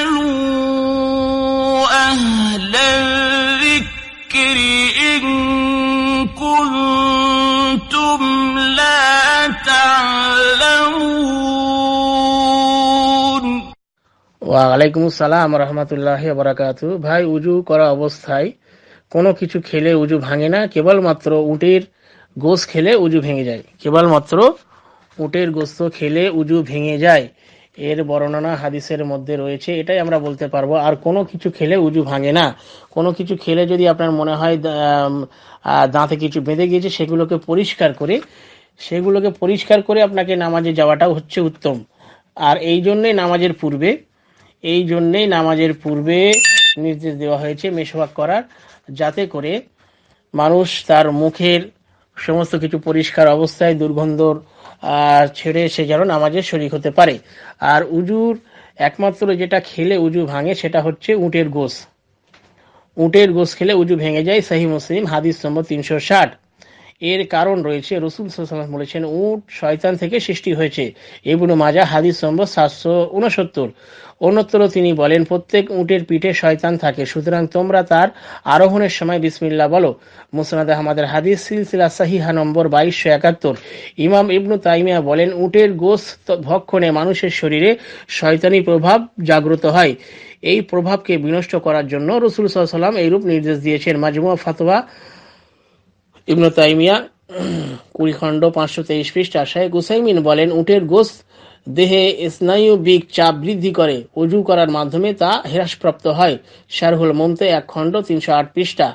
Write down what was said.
فاسألوا أهل الذكر إن كنتم لا تعلمون ওয়ালাইকুম আসসালাম রহমতুল্লাহ বারাকাতু ভাই উজু করা অবস্থায় কোনো কিছু খেলে উজু ভাঙে না কেবলমাত্র উটের গোস খেলে উজু ভেঙে যায় কেবলমাত্র উটের গোস্ত খেলে উজু ভেঙে যায় এর বর্ণনা হাদিসের মধ্যে রয়েছে, এটাই আমরা বলতে পারব। আর কোনো কিছু খেলে উজু ভাঙে না। কোনো কিছু খেলে যদি আপনার মনে হয় দাঁতে কিছু বেঁধে গিয়েছে, সেগুলোকে পরিষ্কার করে, সেগুলোকে পরিষ্কার করে আপনাকে নামাজে যাওয়াটাও হচ্ছে উত্তম। আর এই জন্যে নামাজের পূর্বে, এই জন্যেই নামাজের পূর্বে নির্দেশ দেওয়া হয়েছে মেশওয়াক করার, যাতে করে মানুষ তার মুখের সমস্ত কিছু পরিষ্কার অবস্থায় দুর্গন্ধ আহ, ছেড়ে সে যেন নামাজের শরিক হতে পারে। আর উজুর একমাত্র যেটা খেলে উজু ভাঙে সেটা হচ্ছে উটের গোস উটের গোস খেলে উজু ভেঙে যায় সাহি মুসলিম হাদিস নম্বর তিনশো ষাট। এর কারণ রয়েছে, রসুল সাল্লাম বলেছেন, উট শয়তান থেকে সৃষ্টি হয়েছে। ইবনু মাজা হাদিস নম্বর সাতশো উনসত্তর। অন্যত্র তিনি বলেন, প্রত্যেক উটের পিঠে শয়তান থাকে, সুতরাং তোমরা তার আরোহণের সময় বিসমিল্লা বলো। মুসনাদ আহমদের হাদিস, সিলসিলা সাহিহা নম্বর বাইশশো একাত্তর। ইমাম ইবনু তাইমিয়া বলেন, উটের গোস ভক্ষণে মানুষের শরীরে শয়তানি প্রভাব জাগ্রত হয়। এই প্রভাবকে বিনষ্ট করার জন্য রসুল সাল্লাম এইরূপ নির্দেশ দিয়েছেন। মাজমুয়া ফাতোয়া ইবনু তাইমিয়া কুড়ি খণ্ড পাঁচশো তেইশ পৃষ্ঠা শাহেক হুসাইমিন বলেন, উটের গোস দেহে স্নায়ুবিক চাপ বৃদ্ধি করে অজু করার মাধ্যমে তা হ্রাসপ্রাপ্ত হয়। শারহুল মমতে এক খণ্ড তিনশো আট পৃষ্ঠা।